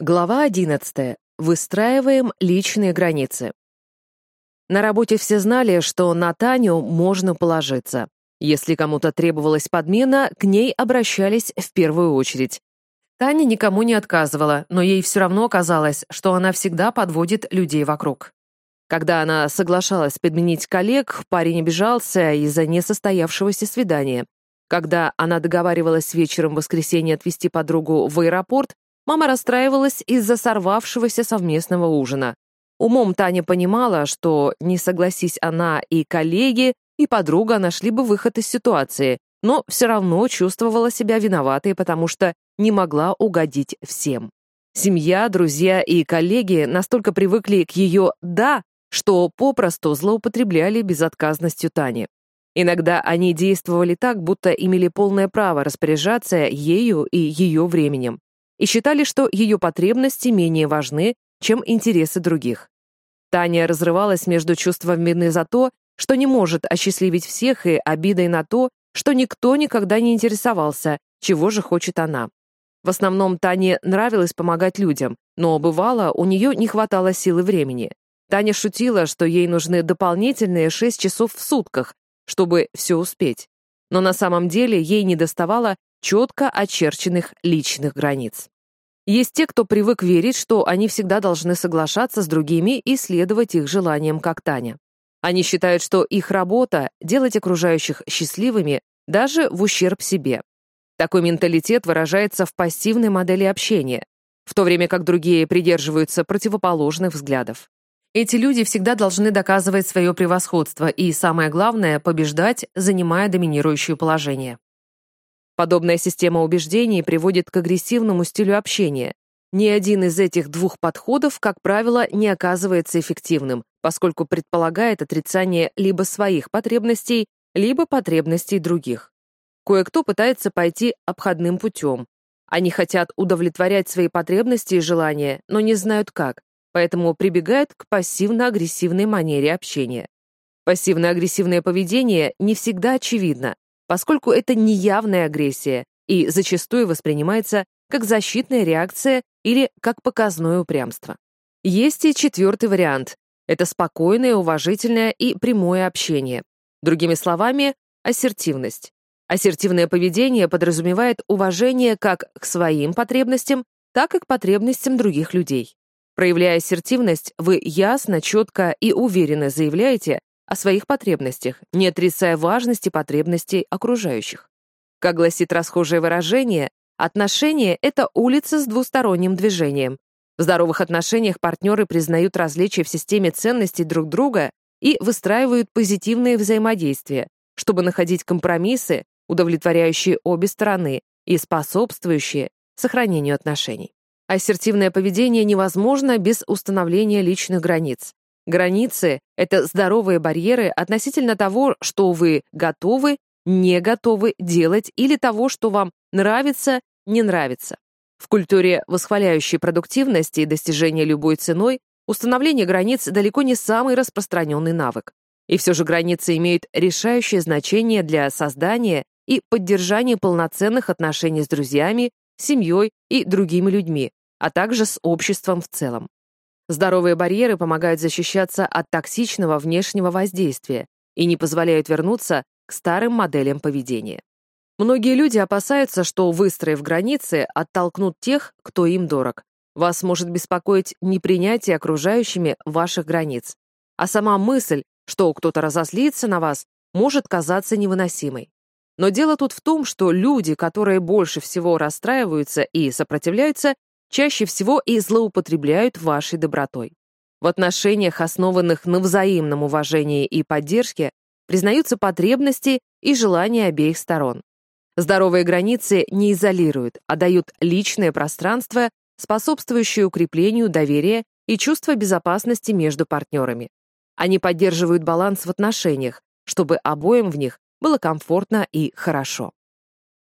Глава 11. Выстраиваем личные границы. На работе все знали, что на Таню можно положиться. Если кому-то требовалась подмена, к ней обращались в первую очередь. Таня никому не отказывала, но ей все равно казалось, что она всегда подводит людей вокруг. Когда она соглашалась подменить коллег, парень обижался из-за несостоявшегося свидания. Когда она договаривалась вечером в воскресенье отвезти подругу в аэропорт, Мама расстраивалась из-за сорвавшегося совместного ужина. Умом Таня понимала, что, не согласись она и коллеги, и подруга нашли бы выход из ситуации, но все равно чувствовала себя виноватой, потому что не могла угодить всем. Семья, друзья и коллеги настолько привыкли к ее «да», что попросту злоупотребляли безотказностью Тани. Иногда они действовали так, будто имели полное право распоряжаться ею и ее временем и считали, что ее потребности менее важны, чем интересы других. Таня разрывалась между чувством вины за то, что не может осчастливить всех, и обидой на то, что никто никогда не интересовался, чего же хочет она. В основном Тане нравилось помогать людям, но бывало, у нее не хватало силы времени. Таня шутила, что ей нужны дополнительные 6 часов в сутках, чтобы все успеть. Но на самом деле ей не доставало четко очерченных личных границ. Есть те, кто привык верить, что они всегда должны соглашаться с другими и следовать их желаниям, как Таня. Они считают, что их работа — делать окружающих счастливыми даже в ущерб себе. Такой менталитет выражается в пассивной модели общения, в то время как другие придерживаются противоположных взглядов. Эти люди всегда должны доказывать свое превосходство и, самое главное, побеждать, занимая доминирующее положение. Подобная система убеждений приводит к агрессивному стилю общения. Ни один из этих двух подходов, как правило, не оказывается эффективным, поскольку предполагает отрицание либо своих потребностей, либо потребностей других. Кое-кто пытается пойти обходным путем. Они хотят удовлетворять свои потребности и желания, но не знают как, поэтому прибегают к пассивно-агрессивной манере общения. Пассивно-агрессивное поведение не всегда очевидно, поскольку это неявная агрессия и зачастую воспринимается как защитная реакция или как показное упрямство. Есть и четвертый вариант. Это спокойное, уважительное и прямое общение. Другими словами, ассертивность. Ассертивное поведение подразумевает уважение как к своим потребностям, так и к потребностям других людей. Проявляя ассертивность, вы ясно, четко и уверенно заявляете, о своих потребностях, не отрицая важности потребностей окружающих. Как гласит расхожее выражение, отношения — это улица с двусторонним движением. В здоровых отношениях партнеры признают различия в системе ценностей друг друга и выстраивают позитивные взаимодействия, чтобы находить компромиссы, удовлетворяющие обе стороны и способствующие сохранению отношений. Ассертивное поведение невозможно без установления личных границ. Границы — это здоровые барьеры относительно того, что вы готовы, не готовы делать или того, что вам нравится, не нравится. В культуре, восхваляющей продуктивность и достижение любой ценой, установление границ далеко не самый распространенный навык. И все же границы имеют решающее значение для создания и поддержания полноценных отношений с друзьями, семьей и другими людьми, а также с обществом в целом. Здоровые барьеры помогают защищаться от токсичного внешнего воздействия и не позволяют вернуться к старым моделям поведения. Многие люди опасаются, что, выстроив границы, оттолкнут тех, кто им дорог. Вас может беспокоить непринятие окружающими ваших границ. А сама мысль, что кто-то разозлится на вас, может казаться невыносимой. Но дело тут в том, что люди, которые больше всего расстраиваются и сопротивляются, чаще всего и злоупотребляют вашей добротой. В отношениях, основанных на взаимном уважении и поддержке, признаются потребности и желания обеих сторон. Здоровые границы не изолируют, а дают личное пространство, способствующее укреплению доверия и чувства безопасности между партнерами. Они поддерживают баланс в отношениях, чтобы обоим в них было комфортно и хорошо.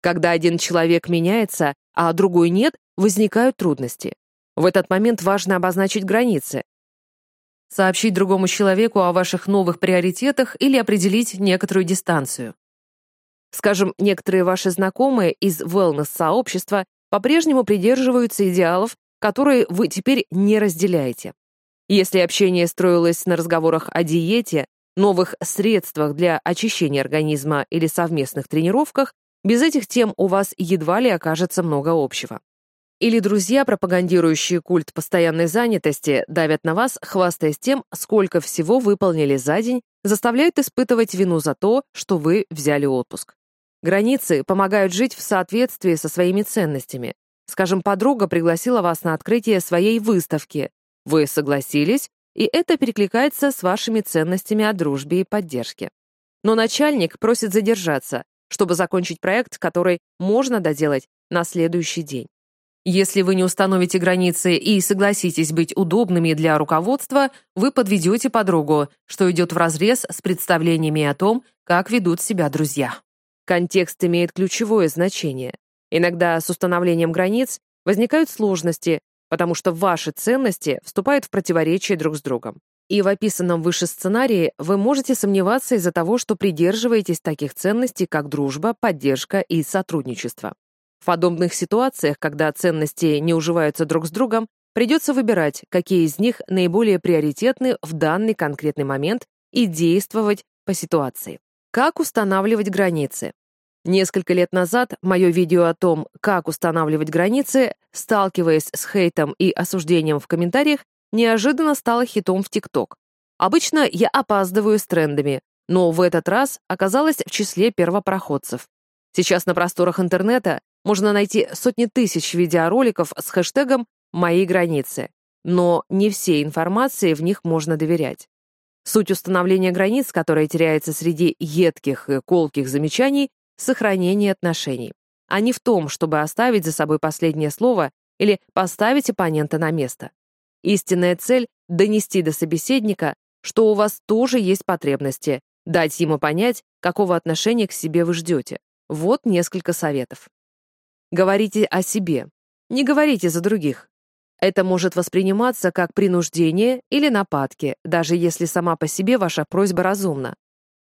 Когда один человек меняется, а другой нет, возникают трудности. В этот момент важно обозначить границы, сообщить другому человеку о ваших новых приоритетах или определить некоторую дистанцию. Скажем, некоторые ваши знакомые из wellness-сообщества по-прежнему придерживаются идеалов, которые вы теперь не разделяете. Если общение строилось на разговорах о диете, новых средствах для очищения организма или совместных тренировках, без этих тем у вас едва ли окажется много общего. Или друзья, пропагандирующие культ постоянной занятости, давят на вас, хвастаясь тем, сколько всего выполнили за день, заставляют испытывать вину за то, что вы взяли отпуск. Границы помогают жить в соответствии со своими ценностями. Скажем, подруга пригласила вас на открытие своей выставки. Вы согласились, и это перекликается с вашими ценностями о дружбе и поддержке. Но начальник просит задержаться, чтобы закончить проект, который можно доделать на следующий день. Если вы не установите границы и согласитесь быть удобными для руководства, вы подведете подругу, что идет вразрез с представлениями о том, как ведут себя друзья. Контекст имеет ключевое значение. Иногда с установлением границ возникают сложности, потому что ваши ценности вступают в противоречие друг с другом. И в описанном выше сценарии вы можете сомневаться из-за того, что придерживаетесь таких ценностей, как дружба, поддержка и сотрудничество. В подобных ситуациях, когда ценности не уживаются друг с другом, придется выбирать, какие из них наиболее приоритетны в данный конкретный момент и действовать по ситуации. Как устанавливать границы? Несколько лет назад мое видео о том, как устанавливать границы, сталкиваясь с хейтом и осуждением в комментариях, неожиданно стало хитом в ТикТок. Обычно я опаздываю с трендами, но в этот раз оказалась в числе первопроходцев. Сейчас на просторах интернета можно найти сотни тысяч видеороликов с хэштегом «Мои границы», но не всей информации в них можно доверять. Суть установления границ, которая теряется среди едких и колких замечаний, сохранение отношений, а не в том, чтобы оставить за собой последнее слово или поставить оппонента на место. Истинная цель — донести до собеседника, что у вас тоже есть потребности, дать ему понять, какого отношения к себе вы ждете. Вот несколько советов. Говорите о себе. Не говорите за других. Это может восприниматься как принуждение или нападки, даже если сама по себе ваша просьба разумна.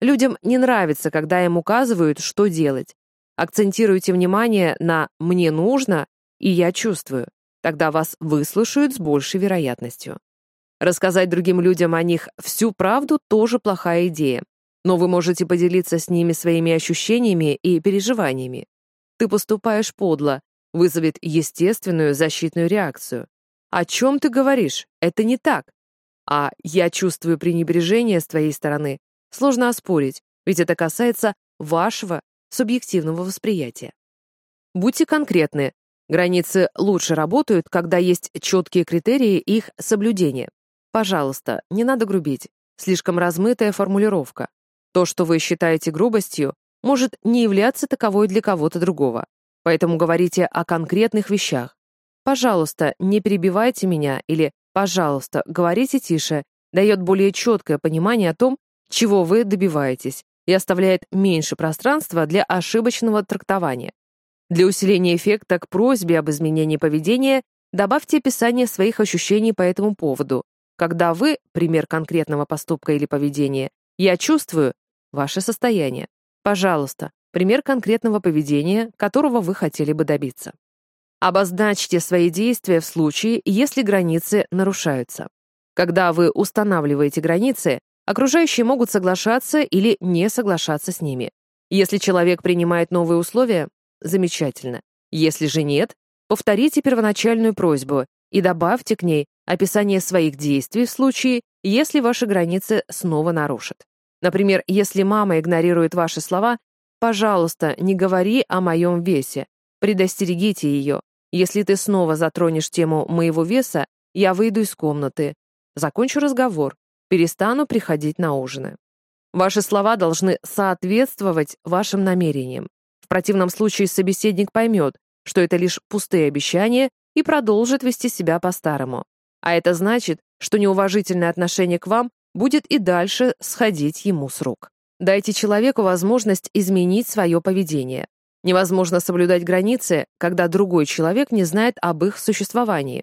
Людям не нравится, когда им указывают, что делать. Акцентируйте внимание на «мне нужно» и «я чувствую». Тогда вас выслушают с большей вероятностью. Рассказать другим людям о них всю правду тоже плохая идея, но вы можете поделиться с ними своими ощущениями и переживаниями. Ты поступаешь подло, вызовет естественную защитную реакцию. О чем ты говоришь? Это не так. А я чувствую пренебрежение с твоей стороны. Сложно оспорить, ведь это касается вашего субъективного восприятия. Будьте конкретны. Границы лучше работают, когда есть четкие критерии их соблюдения. Пожалуйста, не надо грубить. Слишком размытая формулировка. То, что вы считаете грубостью, может не являться таковой для кого-то другого. Поэтому говорите о конкретных вещах. «Пожалуйста, не перебивайте меня» или «Пожалуйста, говорите тише» дает более четкое понимание о том, чего вы добиваетесь, и оставляет меньше пространства для ошибочного трактования. Для усиления эффекта к просьбе об изменении поведения добавьте описание своих ощущений по этому поводу. Когда вы, пример конкретного поступка или поведения, я чувствую ваше состояние. Пожалуйста, пример конкретного поведения, которого вы хотели бы добиться. Обозначьте свои действия в случае, если границы нарушаются. Когда вы устанавливаете границы, окружающие могут соглашаться или не соглашаться с ними. Если человек принимает новые условия, замечательно. Если же нет, повторите первоначальную просьбу и добавьте к ней описание своих действий в случае, если ваши границы снова нарушат. Например, если мама игнорирует ваши слова, пожалуйста, не говори о моем весе. Предостерегите ее. Если ты снова затронешь тему моего веса, я выйду из комнаты. Закончу разговор. Перестану приходить на ужины. Ваши слова должны соответствовать вашим намерениям. В противном случае собеседник поймет, что это лишь пустые обещания и продолжит вести себя по-старому. А это значит, что неуважительное отношение к вам будет и дальше сходить ему с рук. Дайте человеку возможность изменить свое поведение. Невозможно соблюдать границы, когда другой человек не знает об их существовании.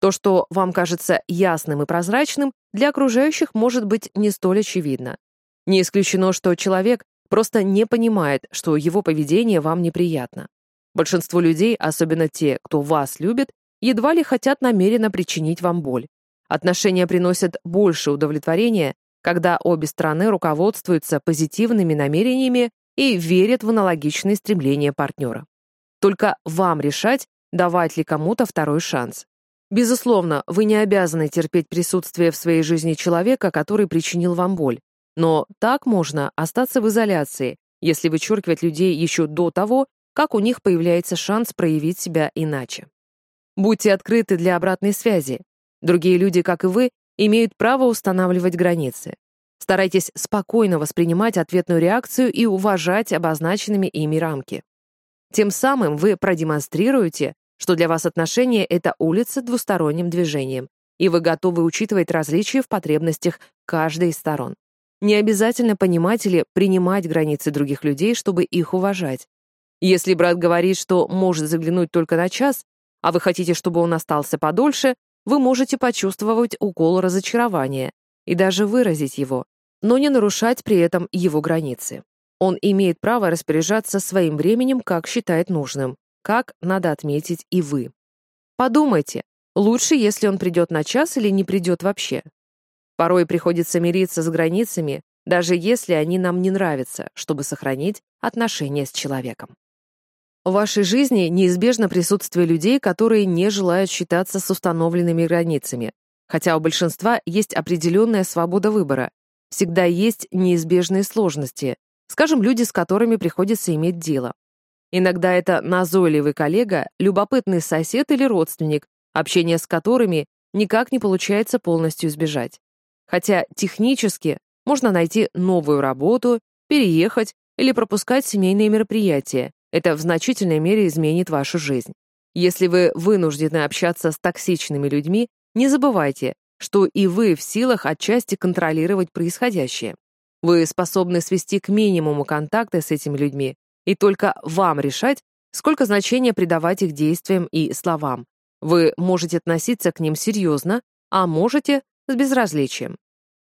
То, что вам кажется ясным и прозрачным, для окружающих может быть не столь очевидно. Не исключено, что человек просто не понимает, что его поведение вам неприятно. Большинство людей, особенно те, кто вас любит, едва ли хотят намеренно причинить вам боль. Отношения приносят больше удовлетворения, когда обе стороны руководствуются позитивными намерениями и верят в аналогичные стремления партнера. Только вам решать, давать ли кому-то второй шанс. Безусловно, вы не обязаны терпеть присутствие в своей жизни человека, который причинил вам боль. Но так можно остаться в изоляции, если вычеркивать людей еще до того, как у них появляется шанс проявить себя иначе. Будьте открыты для обратной связи. Другие люди, как и вы, имеют право устанавливать границы. Старайтесь спокойно воспринимать ответную реакцию и уважать обозначенными ими рамки. Тем самым вы продемонстрируете, что для вас отношения — это улица двусторонним движением, и вы готовы учитывать различия в потребностях каждой из сторон. Не обязательно понимать или принимать границы других людей, чтобы их уважать. Если брат говорит, что может заглянуть только на час, а вы хотите, чтобы он остался подольше, вы можете почувствовать укол разочарования и даже выразить его, но не нарушать при этом его границы. Он имеет право распоряжаться своим временем, как считает нужным, как, надо отметить, и вы. Подумайте, лучше, если он придет на час или не придет вообще. Порой приходится мириться с границами, даже если они нам не нравятся, чтобы сохранить отношения с человеком. В вашей жизни неизбежно присутствие людей, которые не желают считаться с установленными границами, хотя у большинства есть определенная свобода выбора. Всегда есть неизбежные сложности, скажем, люди, с которыми приходится иметь дело. Иногда это назойливый коллега, любопытный сосед или родственник, общение с которыми никак не получается полностью избежать. Хотя технически можно найти новую работу, переехать или пропускать семейные мероприятия. Это в значительной мере изменит вашу жизнь. Если вы вынуждены общаться с токсичными людьми, не забывайте, что и вы в силах отчасти контролировать происходящее. Вы способны свести к минимуму контакты с этими людьми, и только вам решать, сколько значения придавать их действиям и словам. Вы можете относиться к ним серьезно, а можете с безразличием.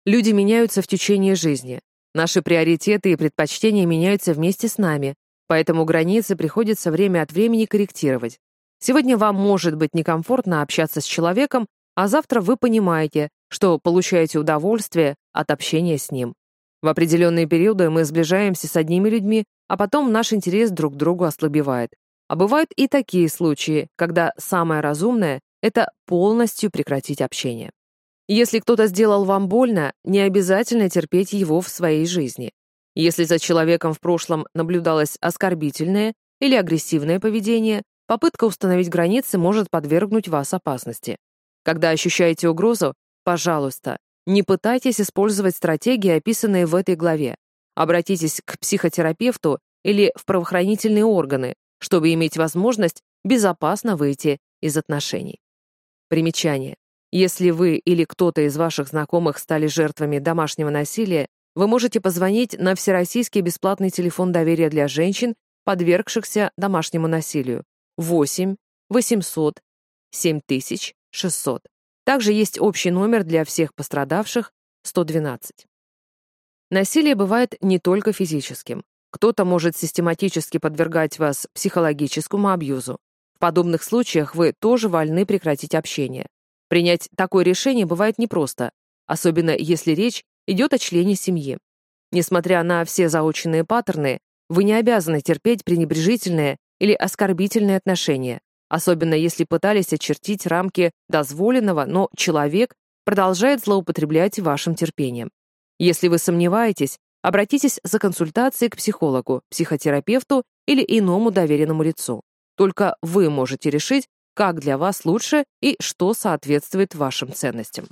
Люди меняются в течение жизни. Наши приоритеты и предпочтения меняются вместе с нами, поэтому границы приходится время от времени корректировать. Сегодня вам может быть некомфортно общаться с человеком, а завтра вы понимаете, что получаете удовольствие от общения с ним. В определенные периоды мы сближаемся с одними людьми, а потом наш интерес друг к другу ослабевает. А бывают и такие случаи, когда самое разумное — это полностью прекратить общение. Если кто-то сделал вам больно, не обязательно терпеть его в своей жизни. Если за человеком в прошлом наблюдалось оскорбительное или агрессивное поведение, попытка установить границы может подвергнуть вас опасности. Когда ощущаете угрозу, пожалуйста, не пытайтесь использовать стратегии, описанные в этой главе. Обратитесь к психотерапевту или в правоохранительные органы, чтобы иметь возможность безопасно выйти из отношений. Примечание. Если вы или кто-то из ваших знакомых стали жертвами домашнего насилия, вы можете позвонить на Всероссийский бесплатный телефон доверия для женщин, подвергшихся домашнему насилию 8 800 7600. Также есть общий номер для всех пострадавших 112. Насилие бывает не только физическим. Кто-то может систематически подвергать вас психологическому абьюзу. В подобных случаях вы тоже вольны прекратить общение. Принять такое решение бывает непросто, особенно если речь идет о члене семьи. Несмотря на все заученные паттерны, вы не обязаны терпеть пренебрежительное или оскорбительное отношение, особенно если пытались очертить рамки дозволенного, но человек продолжает злоупотреблять вашим терпением. Если вы сомневаетесь, обратитесь за консультацией к психологу, психотерапевту или иному доверенному лицу. Только вы можете решить, как для вас лучше и что соответствует вашим ценностям.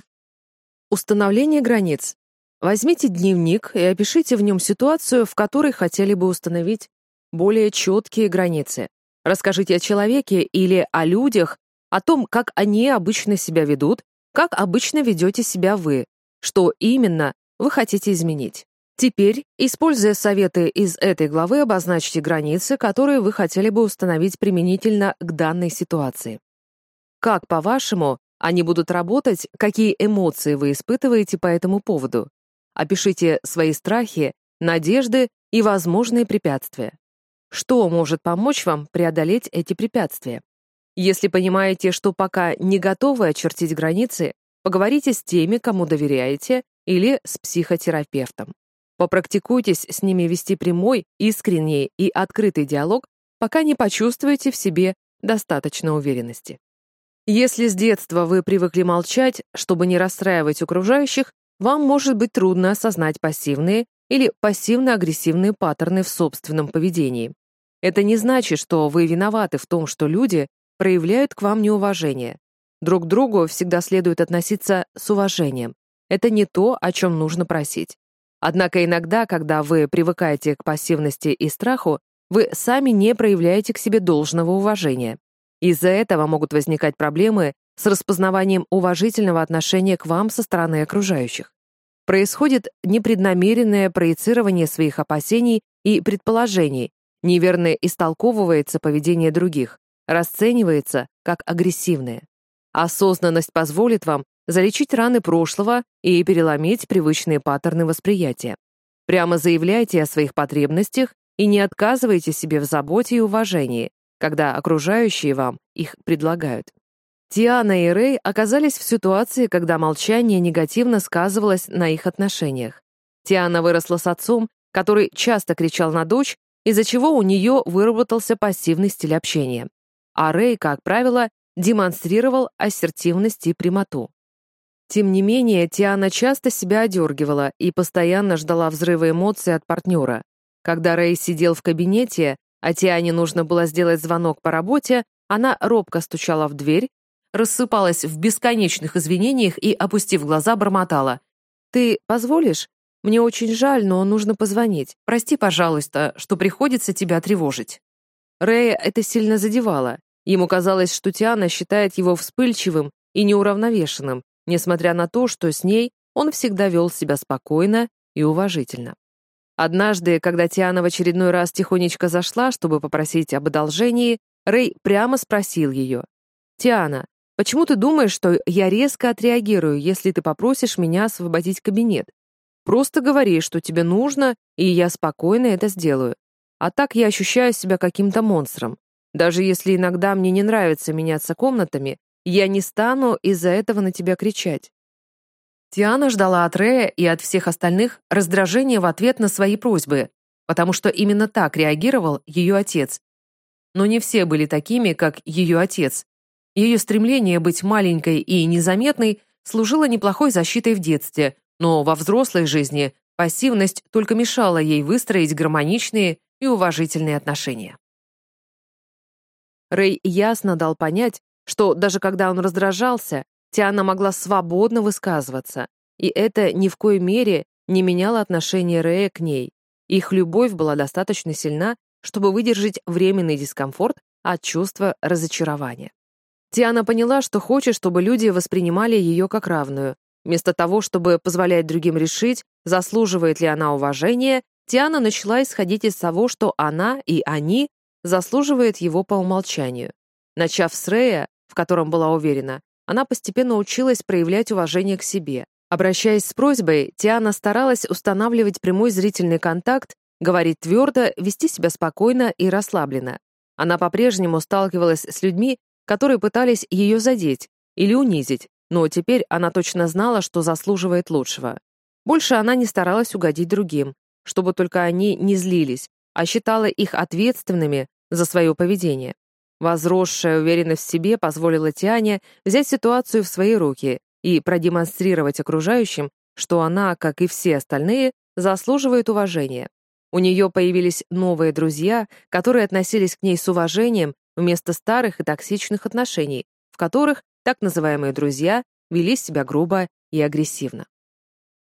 Установление границ. Возьмите дневник и опишите в нем ситуацию, в которой хотели бы установить более четкие границы. Расскажите о человеке или о людях, о том, как они обычно себя ведут, как обычно ведете себя вы, что именно вы хотите изменить. Теперь, используя советы из этой главы, обозначьте границы, которые вы хотели бы установить применительно к данной ситуации. Как, по-вашему, они будут работать, какие эмоции вы испытываете по этому поводу? Опишите свои страхи, надежды и возможные препятствия. Что может помочь вам преодолеть эти препятствия? Если понимаете, что пока не готовы очертить границы, поговорите с теми, кому доверяете, или с психотерапевтом. Попрактикуйтесь с ними вести прямой, искренний и открытый диалог, пока не почувствуете в себе достаточно уверенности. Если с детства вы привыкли молчать, чтобы не расстраивать окружающих, вам может быть трудно осознать пассивные или пассивно-агрессивные паттерны в собственном поведении. Это не значит, что вы виноваты в том, что люди проявляют к вам неуважение. Друг к другу всегда следует относиться с уважением. Это не то, о чем нужно просить. Однако иногда, когда вы привыкаете к пассивности и страху, вы сами не проявляете к себе должного уважения. Из-за этого могут возникать проблемы с распознаванием уважительного отношения к вам со стороны окружающих. Происходит непреднамеренное проецирование своих опасений и предположений, неверно истолковывается поведение других, расценивается как агрессивное. Осознанность позволит вам залечить раны прошлого и переломить привычные паттерны восприятия. Прямо заявляйте о своих потребностях и не отказывайте себе в заботе и уважении, когда окружающие вам их предлагают. Тиана и Рэй оказались в ситуации, когда молчание негативно сказывалось на их отношениях. Тиана выросла с отцом, который часто кричал на дочь, из-за чего у нее выработался пассивный стиль общения. А Рэй, как правило, демонстрировал ассертивность и прямоту. Тем не менее, Тиана часто себя одергивала и постоянно ждала взрыва эмоций от партнера. Когда Рэй сидел в кабинете, а Тиане нужно было сделать звонок по работе, она робко стучала в дверь, рассыпалась в бесконечных извинениях и, опустив глаза, бормотала. «Ты позволишь? Мне очень жаль, но нужно позвонить. Прости, пожалуйста, что приходится тебя тревожить». Рэя это сильно задевало. Ему казалось, что Тиана считает его вспыльчивым и неуравновешенным, несмотря на то, что с ней он всегда вел себя спокойно и уважительно. Однажды, когда Тиана в очередной раз тихонечко зашла, чтобы попросить об одолжении, Рэй прямо спросил ее. «Тиана, почему ты думаешь, что я резко отреагирую, если ты попросишь меня освободить кабинет? Просто говори, что тебе нужно, и я спокойно это сделаю. А так я ощущаю себя каким-то монстром. Даже если иногда мне не нравится меняться комнатами, я не стану из-за этого на тебя кричать. Тиана ждала от Рея и от всех остальных раздражения в ответ на свои просьбы, потому что именно так реагировал ее отец. Но не все были такими, как ее отец. Ее стремление быть маленькой и незаметной служило неплохой защитой в детстве, но во взрослой жизни пассивность только мешала ей выстроить гармоничные и уважительные отношения. Рэй ясно дал понять, что даже когда он раздражался, Тиана могла свободно высказываться, и это ни в коей мере не меняло отношение Рэя к ней. Их любовь была достаточно сильна, чтобы выдержать временный дискомфорт от чувства разочарования. Тиана поняла, что хочет, чтобы люди воспринимали ее как равную. Вместо того, чтобы позволять другим решить, заслуживает ли она уважения, Тиана начала исходить из того, что она и они заслуживают его по умолчанию. Начав с Рэя, в котором была уверена, она постепенно училась проявлять уважение к себе. Обращаясь с просьбой, Тиана старалась устанавливать прямой зрительный контакт, говорить твердо, вести себя спокойно и расслабленно. Она по-прежнему сталкивалась с людьми, которые пытались ее задеть или унизить, но теперь она точно знала, что заслуживает лучшего. Больше она не старалась угодить другим, чтобы только они не злились, а считала их ответственными за свое поведение. Возросшая уверенность в себе позволила Тиане взять ситуацию в свои руки и продемонстрировать окружающим, что она, как и все остальные, заслуживает уважения. У нее появились новые друзья, которые относились к ней с уважением вместо старых и токсичных отношений, в которых так называемые друзья вели себя грубо и агрессивно.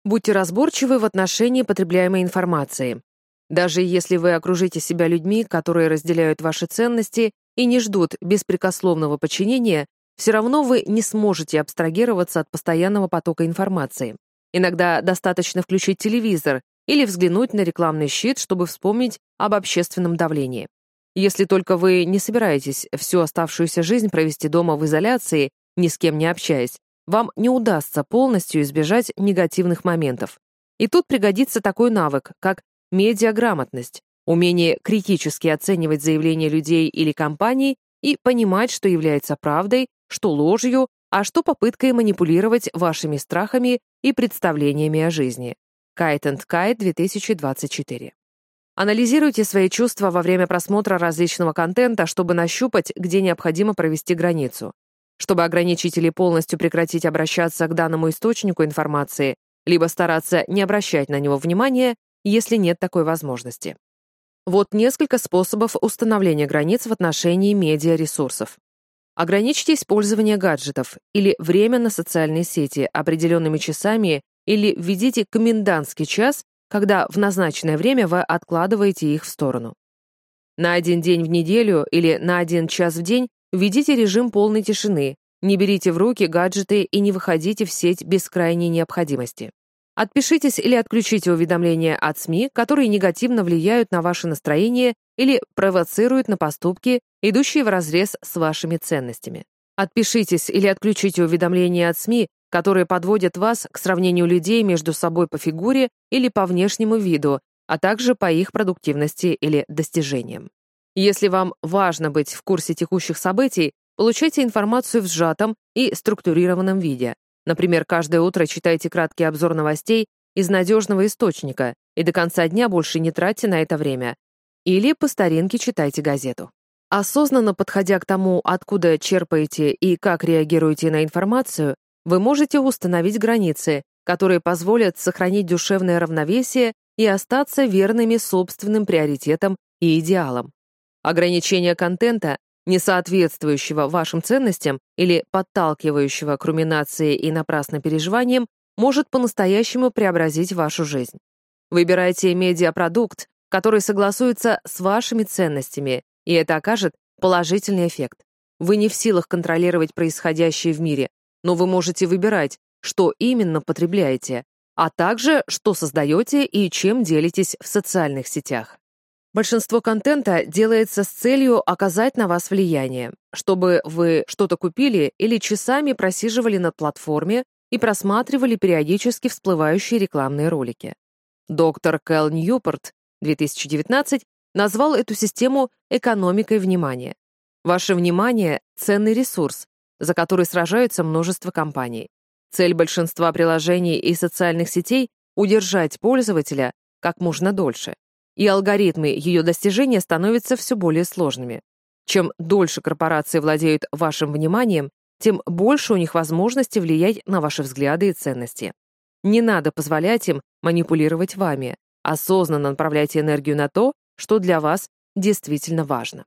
Будьте разборчивы в отношении потребляемой информации. Даже если вы окружите себя людьми, которые разделяют ваши ценности и не ждут беспрекословного подчинения, все равно вы не сможете абстрагироваться от постоянного потока информации. Иногда достаточно включить телевизор или взглянуть на рекламный щит, чтобы вспомнить об общественном давлении. Если только вы не собираетесь всю оставшуюся жизнь провести дома в изоляции, ни с кем не общаясь, вам не удастся полностью избежать негативных моментов. И тут пригодится такой навык, как медиаграмотность, Умение критически оценивать заявления людей или компаний и понимать, что является правдой, что ложью, а что попыткой манипулировать вашими страхами и представлениями о жизни. Kite and Kite 2024. Анализируйте свои чувства во время просмотра различного контента, чтобы нащупать, где необходимо провести границу. Чтобы ограничить или полностью прекратить обращаться к данному источнику информации, либо стараться не обращать на него внимания, если нет такой возможности. Вот несколько способов установления границ в отношении медиаресурсов. Ограничьте использование гаджетов или время на социальные сети определенными часами или введите комендантский час, когда в назначенное время вы откладываете их в сторону. На один день в неделю или на один час в день введите режим полной тишины, не берите в руки гаджеты и не выходите в сеть без крайней необходимости. Отпишитесь или отключите уведомления от СМИ, которые негативно влияют на ваше настроение или провоцируют на поступки, идущие вразрез с вашими ценностями. Отпишитесь или отключите уведомления от СМИ, которые подводят вас к сравнению людей между собой по фигуре или по внешнему виду, а также по их продуктивности или достижениям. Если вам важно быть в курсе текущих событий, получайте информацию в сжатом и структурированном виде. Например, каждое утро читайте краткий обзор новостей из надежного источника и до конца дня больше не тратьте на это время. Или по старинке читайте газету. Осознанно подходя к тому, откуда черпаете и как реагируете на информацию, вы можете установить границы, которые позволят сохранить душевное равновесие и остаться верными собственным приоритетам и идеалам. Ограничение контента не соответствующего вашим ценностям или подталкивающего к руминации и напрасно переживаниям, может по-настоящему преобразить вашу жизнь. Выбирайте медиапродукт, который согласуется с вашими ценностями, и это окажет положительный эффект. Вы не в силах контролировать происходящее в мире, но вы можете выбирать, что именно потребляете, а также что создаете и чем делитесь в социальных сетях. Большинство контента делается с целью оказать на вас влияние, чтобы вы что-то купили или часами просиживали на платформе и просматривали периодически всплывающие рекламные ролики. Доктор Кэл Ньюпорт, 2019, назвал эту систему экономикой внимания. Ваше внимание — ценный ресурс, за который сражаются множество компаний. Цель большинства приложений и социальных сетей — удержать пользователя как можно дольше и алгоритмы ее достижения становятся все более сложными. Чем дольше корпорации владеют вашим вниманием, тем больше у них возможности влиять на ваши взгляды и ценности. Не надо позволять им манипулировать вами. Осознанно направляйте энергию на то, что для вас действительно важно.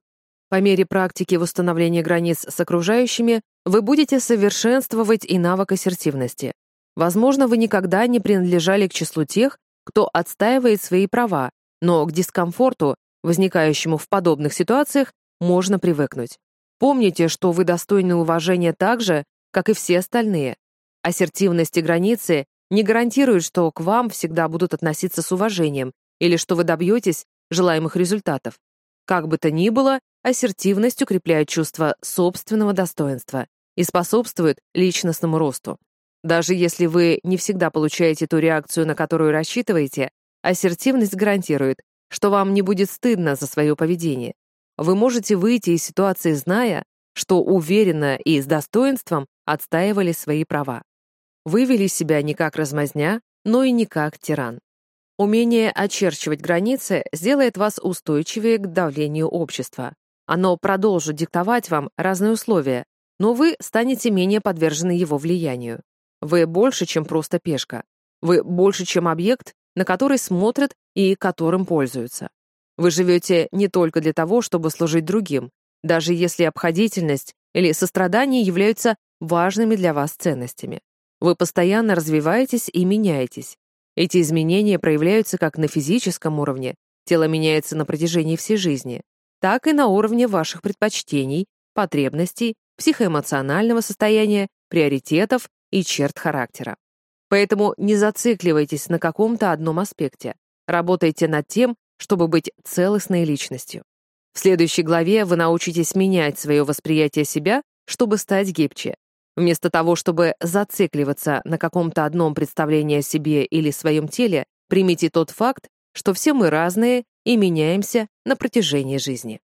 По мере практики в установлении границ с окружающими вы будете совершенствовать и навык ассертивности. Возможно, вы никогда не принадлежали к числу тех, кто отстаивает свои права но к дискомфорту, возникающему в подобных ситуациях, можно привыкнуть. Помните, что вы достойны уважения так же, как и все остальные. Ассертивность и границы не гарантируют, что к вам всегда будут относиться с уважением или что вы добьетесь желаемых результатов. Как бы то ни было, ассертивность укрепляет чувство собственного достоинства и способствует личностному росту. Даже если вы не всегда получаете ту реакцию, на которую рассчитываете, Ассертивность гарантирует, что вам не будет стыдно за свое поведение. Вы можете выйти из ситуации, зная, что уверенно и с достоинством отстаивали свои права. Вы вели себя не как размазня, но и не как тиран. Умение очерчивать границы сделает вас устойчивее к давлению общества. Оно продолжит диктовать вам разные условия, но вы станете менее подвержены его влиянию. Вы больше, чем просто пешка. Вы больше, чем объект, на который смотрят и которым пользуются. Вы живете не только для того, чтобы служить другим, даже если обходительность или сострадание являются важными для вас ценностями. Вы постоянно развиваетесь и меняетесь. Эти изменения проявляются как на физическом уровне, тело меняется на протяжении всей жизни, так и на уровне ваших предпочтений, потребностей, психоэмоционального состояния, приоритетов и черт характера. Поэтому не зацикливайтесь на каком-то одном аспекте. Работайте над тем, чтобы быть целостной личностью. В следующей главе вы научитесь менять свое восприятие себя, чтобы стать гибче. Вместо того, чтобы зацикливаться на каком-то одном представлении о себе или своем теле, примите тот факт, что все мы разные и меняемся на протяжении жизни.